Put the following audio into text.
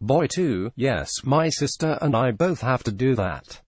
Boy too. yes, my sister and I both have to do that.